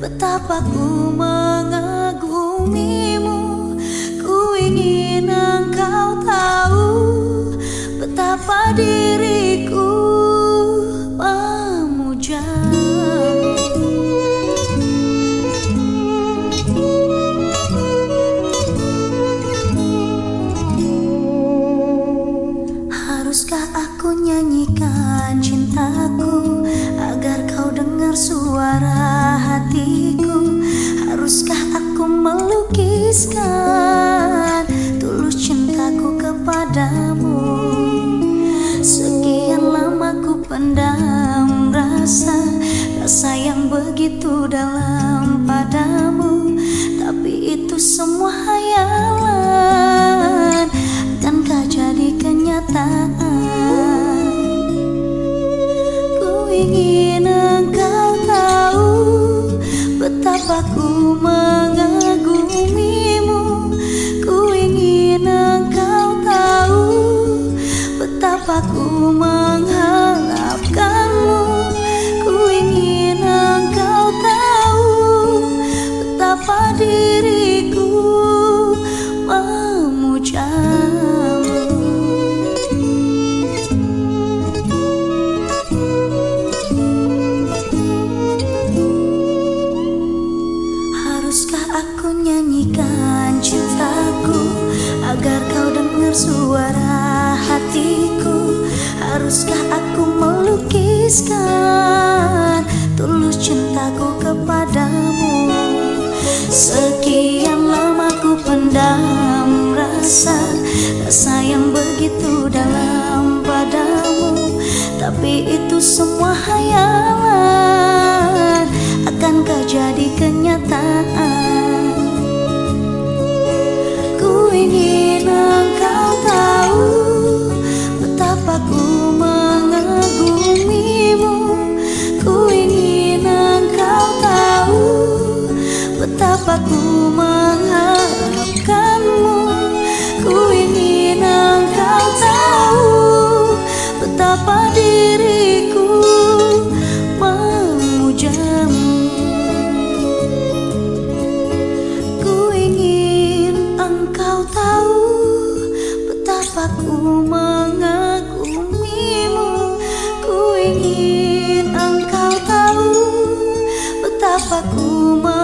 betapa ku mengagumimu. Ku ingin engkau tahu betapa diriku suara hatiku? Haruskah aku melukiskan Tulus cintaku kepadamu? Sekian lama ku pendam rasa Rasa yang begitu dalam padamu. Tapi itu semua hayalan Akankah jadi kenyataan? Ingin betapa ku mengagumimu Ku ingin engkau tahu betapa ku mengharapkanmu. Ku ingin engkau tahu betapa diriku nyanyikan cintaku Agar kau dengar suara hatiku. Haruskah aku melukiskan Tulus cintaku kepadamu? Sekian lama ku pendam rasa Rasa yang begitu dalam padamu. Tapi itu semua hayalan ingin engkau tahu betapa ku mengagumimu. Ku ingin engkau tahu betapa ku mengharapkanmu. Ku ingin engkau tahu betapa diriku Oh my.